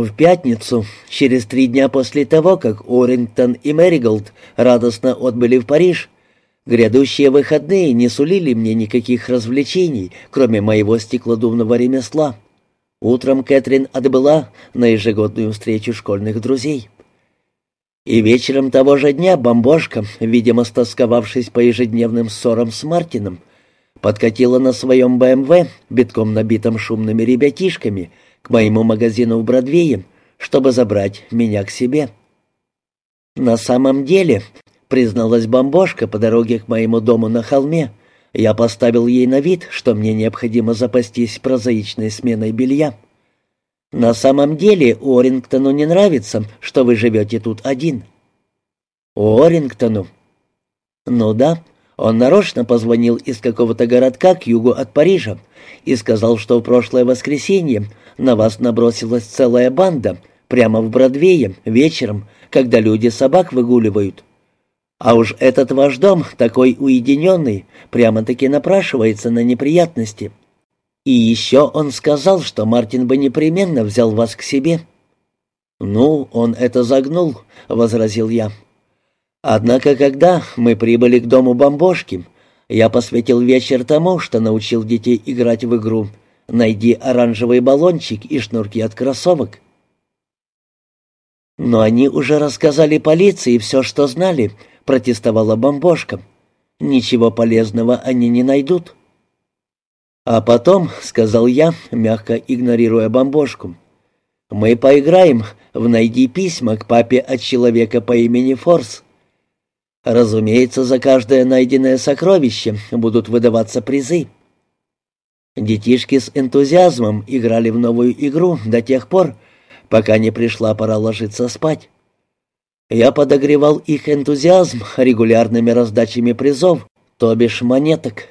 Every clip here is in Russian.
В пятницу, через три дня после того, как Орингтон и Мэриголд радостно отбыли в Париж, грядущие выходные не сулили мне никаких развлечений, кроме моего стеклодувного ремесла. Утром Кэтрин отбыла на ежегодную встречу школьных друзей. И вечером того же дня бомбошка, видимо, стосковавшись по ежедневным ссорам с Мартином, подкатила на своем БМВ, битком набитом шумными ребятишками, моему магазину в Бродвее, чтобы забрать меня к себе. На самом деле, призналась бомбошка по дороге к моему дому на холме, я поставил ей на вид, что мне необходимо запастись прозаичной сменой белья. На самом деле Орингтону не нравится, что вы живете тут один. Орингтону? Ну да, он нарочно позвонил из какого-то городка к югу от Парижа и сказал, что в прошлое воскресенье на вас набросилась целая банда прямо в Бродвее вечером, когда люди собак выгуливают. А уж этот ваш дом, такой уединенный, прямо-таки напрашивается на неприятности. И еще он сказал, что Мартин бы непременно взял вас к себе». «Ну, он это загнул», — возразил я. «Однако, когда мы прибыли к дому бомбошки, я посвятил вечер тому, что научил детей играть в игру «Найди оранжевый баллончик и шнурки от кроссовок». «Но они уже рассказали полиции все, что знали», — протестовала бомбошка. «Ничего полезного они не найдут». «А потом», — сказал я, мягко игнорируя бомбошку, — «мы поиграем в «Найди письма» к папе от человека по имени Форс». Разумеется, за каждое найденное сокровище будут выдаваться призы. Детишки с энтузиазмом играли в новую игру до тех пор, пока не пришла пора ложиться спать. Я подогревал их энтузиазм регулярными раздачами призов, то бишь монеток.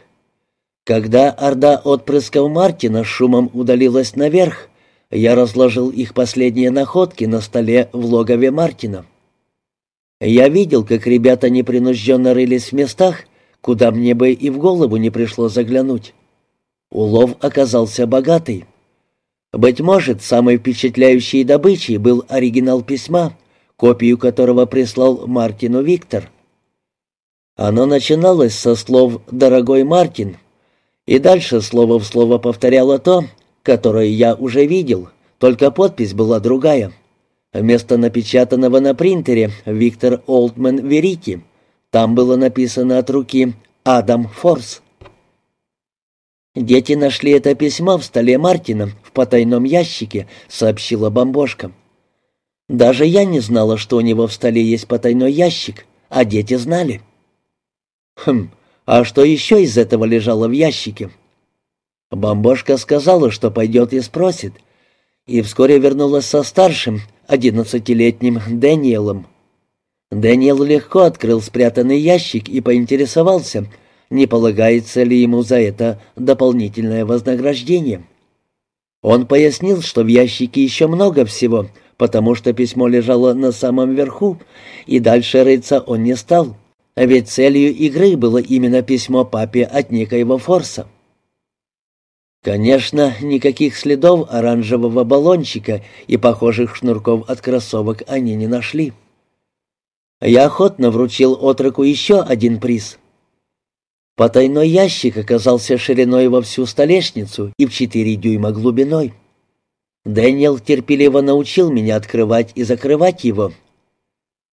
Когда орда отпрысков Мартина шумом удалилась наверх, я разложил их последние находки на столе в логове Мартина. Я видел, как ребята непринужденно рылись в местах, куда мне бы и в голову не пришло заглянуть. Улов оказался богатый. Быть может, самой впечатляющей добычей был оригинал письма, копию которого прислал Мартину Виктор. Оно начиналось со слов «Дорогой Мартин», и дальше слово в слово повторяло то, которое я уже видел, только подпись была другая. Вместо напечатанного на принтере «Виктор Олдман Верити» там было написано от руки «Адам Форс». «Дети нашли это письмо в столе Мартина в потайном ящике», — сообщила бомбошка. «Даже я не знала, что у него в столе есть потайной ящик, а дети знали». «Хм, а что еще из этого лежало в ящике? Бомбошка сказала, что пойдет и спросит, и вскоре вернулась со старшим, одиннадцатилетним Дэниелом. Дэниел легко открыл спрятанный ящик и поинтересовался, не полагается ли ему за это дополнительное вознаграждение. Он пояснил, что в ящике еще много всего, потому что письмо лежало на самом верху, и дальше рыться он не стал. Ведь целью игры было именно письмо папе от некоего Форса. Конечно, никаких следов оранжевого баллончика и похожих шнурков от кроссовок они не нашли. Я охотно вручил отроку еще один приз. Потайной ящик оказался шириной во всю столешницу и в четыре дюйма глубиной. Дэниел терпеливо научил меня открывать и закрывать его,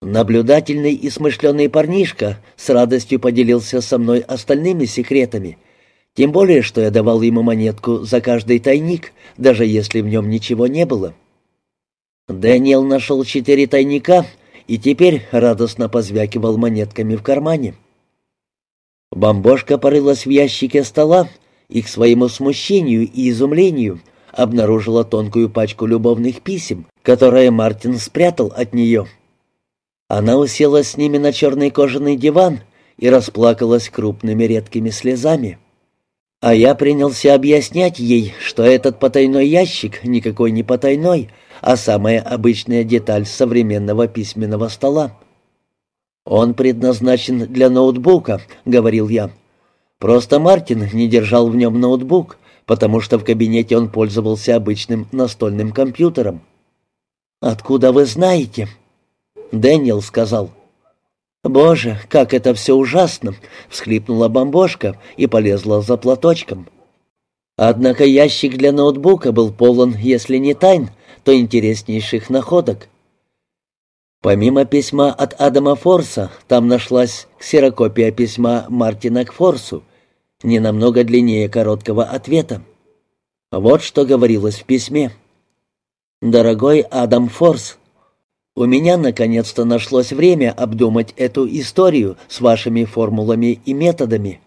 Наблюдательный и смышленый парнишка с радостью поделился со мной остальными секретами, тем более, что я давал ему монетку за каждый тайник, даже если в нем ничего не было. Дэниел нашел четыре тайника и теперь радостно позвякивал монетками в кармане. Бомбошка порылась в ящике стола и к своему смущению и изумлению обнаружила тонкую пачку любовных писем, которые Мартин спрятал от нее. Она уселась с ними на черный кожаный диван и расплакалась крупными редкими слезами. А я принялся объяснять ей, что этот потайной ящик никакой не потайной, а самая обычная деталь современного письменного стола. «Он предназначен для ноутбука», — говорил я. «Просто Мартин не держал в нем ноутбук, потому что в кабинете он пользовался обычным настольным компьютером». «Откуда вы знаете?» Дэниел сказал. «Боже, как это все ужасно!» — всхлипнула бомбошка и полезла за платочком. Однако ящик для ноутбука был полон, если не тайн, то интереснейших находок. Помимо письма от Адама Форса, там нашлась ксерокопия письма Мартина к Форсу, не намного длиннее короткого ответа. Вот что говорилось в письме. «Дорогой Адам Форс, у меня наконец-то нашлось время обдумать эту историю с вашими формулами и методами.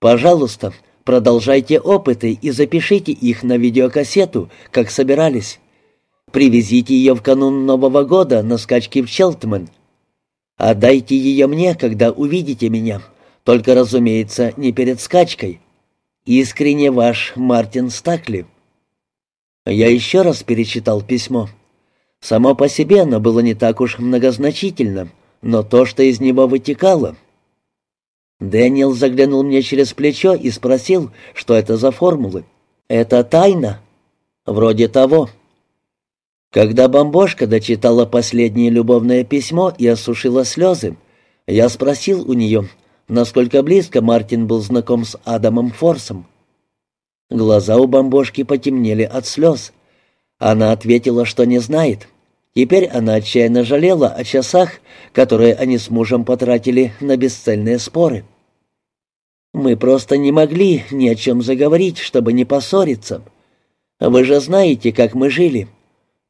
Пожалуйста, продолжайте опыты и запишите их на видеокассету, как собирались. Привезите ее в канун Нового года на скачки в Челтмен. Отдайте ее мне, когда увидите меня, только, разумеется, не перед скачкой. Искренне ваш Мартин Стакли. Я еще раз перечитал письмо. Само по себе оно было не так уж многозначительно, но то, что из него вытекало... Дэниел заглянул мне через плечо и спросил, что это за формулы. «Это тайна?» «Вроде того». Когда бомбошка дочитала последнее любовное письмо и осушила слезы, я спросил у нее, насколько близко Мартин был знаком с Адамом Форсом. Глаза у бомбошки потемнели от слез. Она ответила, что не знает. Теперь она отчаянно жалела о часах, которые они с мужем потратили на бесцельные споры. «Мы просто не могли ни о чем заговорить, чтобы не поссориться. Вы же знаете, как мы жили.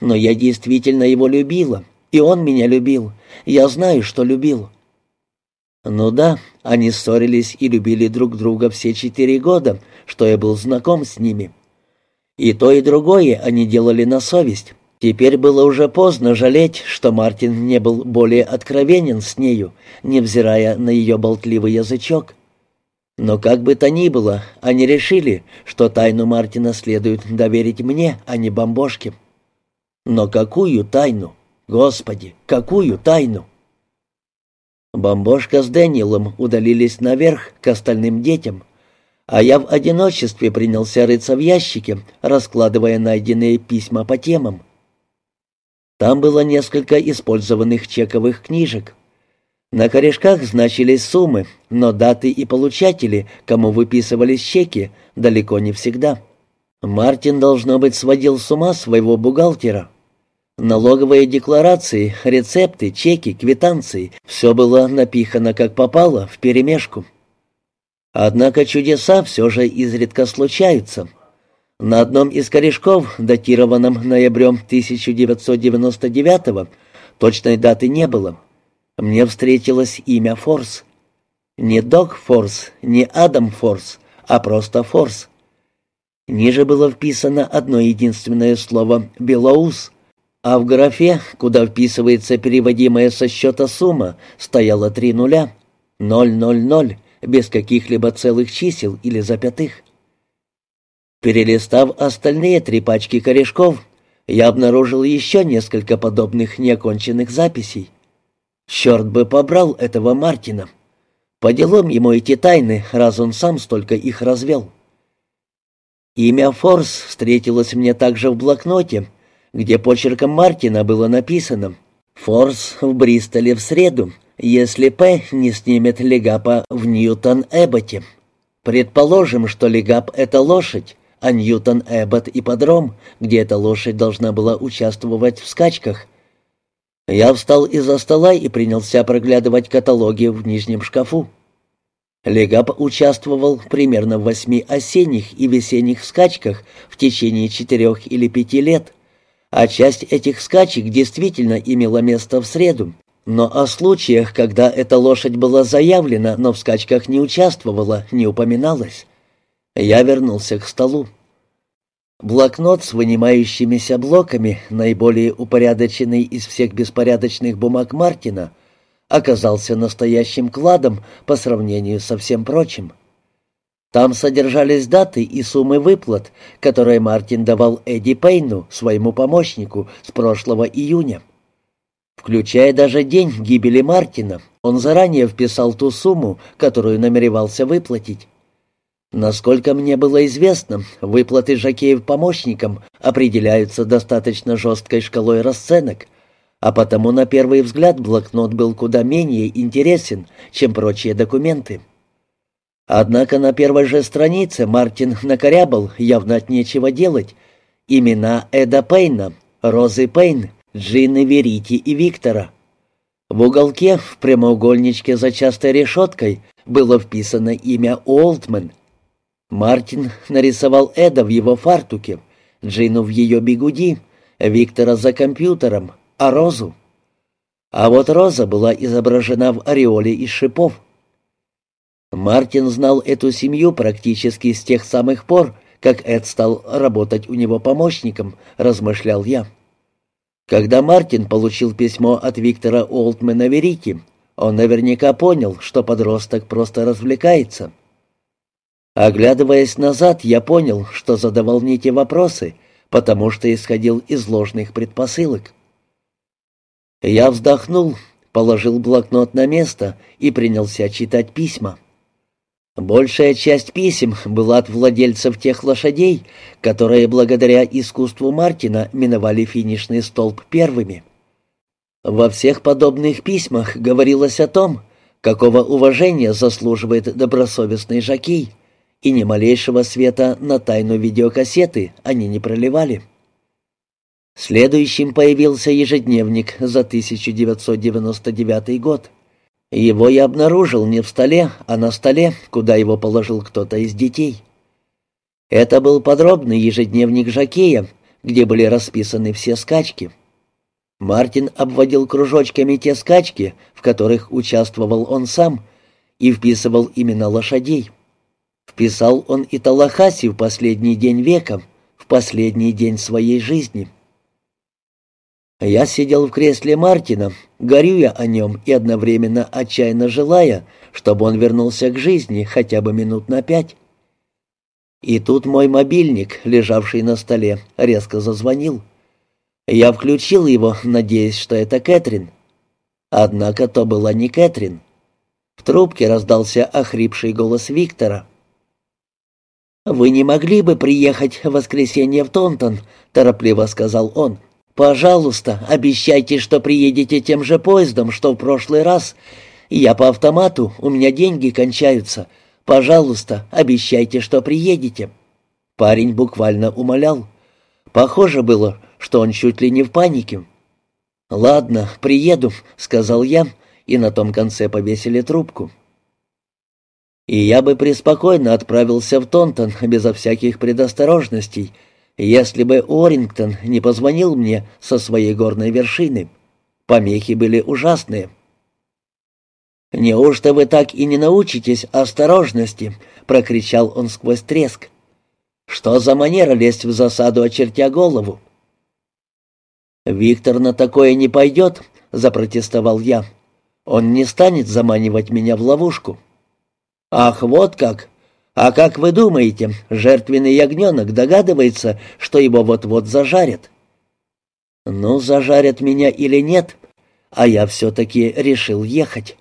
Но я действительно его любила, и он меня любил. Я знаю, что любил». «Ну да, они ссорились и любили друг друга все четыре года, что я был знаком с ними. И то, и другое они делали на совесть». Теперь было уже поздно жалеть, что Мартин не был более откровенен с нею, невзирая на ее болтливый язычок. Но как бы то ни было, они решили, что тайну Мартина следует доверить мне, а не бомбошке. Но какую тайну? Господи, какую тайну? Бомбошка с Дэниелом удалились наверх к остальным детям, а я в одиночестве принялся рыться в ящике, раскладывая найденные письма по темам. Там было несколько использованных чековых книжек. На корешках значились суммы, но даты и получатели, кому выписывались чеки, далеко не всегда. Мартин, должно быть, сводил с ума своего бухгалтера. Налоговые декларации, рецепты, чеки, квитанции — все было напихано как попало, вперемешку. Однако чудеса все же изредка случаются. На одном из корешков, датированном ноябрем 1999 точной даты не было. Мне встретилось имя Форс. Не Дог Форс, не Адам Форс, а просто Форс. Ниже было вписано одно единственное слово «Белоус», а в графе, куда вписывается переводимая со счета сумма, стояло три нуля. Ноль, ноль, ноль, без каких-либо целых чисел или запятых. Перелистав остальные три пачки корешков, я обнаружил еще несколько подобных неоконченных записей. Черт бы побрал этого Мартина. По делам ему эти тайны, раз он сам столько их развел. Имя Форс встретилось мне также в блокноте, где почерком Мартина было написано «Форс в Бристоле в среду, если П не снимет Легапа в Ньютон-Эбботе». Предположим, что Легап — это лошадь, а Ньютон-Эббот подром, где эта лошадь должна была участвовать в скачках. Я встал из-за стола и принялся проглядывать каталоги в нижнем шкафу. Легап участвовал примерно в восьми осенних и весенних скачках в течение четырех или пяти лет — а часть этих скачек действительно имела место в среду. Но о случаях, когда эта лошадь была заявлена, но в скачках не участвовала, не упоминалось. Я вернулся к столу. Блокнот с вынимающимися блоками, наиболее упорядоченный из всех беспорядочных бумаг Мартина, оказался настоящим кладом по сравнению со всем прочим. Там содержались даты и суммы выплат, которые Мартин давал Эдди Пейну, своему помощнику, с прошлого июня. Включая даже день гибели Мартина, он заранее вписал ту сумму, которую намеревался выплатить. Насколько мне было известно, выплаты жокеев-помощникам определяются достаточно жесткой шкалой расценок, а потому на первый взгляд блокнот был куда менее интересен, чем прочие документы. Однако на первой же странице Мартин накорябал, явно от нечего делать, имена Эда Пейна, Розы Пейн, Джины Верити и Виктора. В уголке, в прямоугольничке за частой решеткой, было вписано имя Уолтман — Мартин нарисовал Эда в его фартуке, Джину в ее бигуди, Виктора за компьютером, а Розу. А вот Роза была изображена в ореоле из шипов. Мартин знал эту семью практически с тех самых пор, как Эд стал работать у него помощником, размышлял я. Когда Мартин получил письмо от Виктора Олтмена Верики, он наверняка понял, что подросток просто развлекается — Оглядываясь назад, я понял, что задавал не те вопросы, потому что исходил из ложных предпосылок. Я вздохнул, положил блокнот на место и принялся читать письма. Большая часть писем была от владельцев тех лошадей, которые благодаря искусству Мартина миновали финишный столб первыми. Во всех подобных письмах говорилось о том, какого уважения заслуживает добросовестный жокей — и ни малейшего света на тайну видеокассеты они не проливали. Следующим появился ежедневник за 1999 год. Его я обнаружил не в столе, а на столе, куда его положил кто-то из детей. Это был подробный ежедневник Жакея, где были расписаны все скачки. Мартин обводил кружочками те скачки, в которых участвовал он сам, и вписывал имена лошадей. Вписал он и Талахаси в последний день века, в последний день своей жизни. Я сидел в кресле Мартина, горюя о нем и одновременно отчаянно желая, чтобы он вернулся к жизни хотя бы минут на пять. И тут мой мобильник, лежавший на столе, резко зазвонил. Я включил его, надеясь, что это Кэтрин. Однако то была не Кэтрин. В трубке раздался охрипший голос Виктора. «Вы не могли бы приехать в воскресенье в Тонтон?» — торопливо сказал он. «Пожалуйста, обещайте, что приедете тем же поездом, что в прошлый раз. Я по автомату, у меня деньги кончаются. Пожалуйста, обещайте, что приедете». Парень буквально умолял. Похоже было, что он чуть ли не в панике. «Ладно, приеду», — сказал я, и на том конце повесили трубку. И я бы преспокойно отправился в Тонтон безо всяких предосторожностей, если бы Уоррингтон не позвонил мне со своей горной вершины. Помехи были ужасные. «Неужто вы так и не научитесь осторожности?» — прокричал он сквозь треск. «Что за манера лезть в засаду, очертя голову?» «Виктор на такое не пойдет», — запротестовал я. «Он не станет заманивать меня в ловушку». «Ах, вот как! А как вы думаете, жертвенный ягненок догадывается, что его вот-вот зажарят?» «Ну, зажарят меня или нет, а я все-таки решил ехать».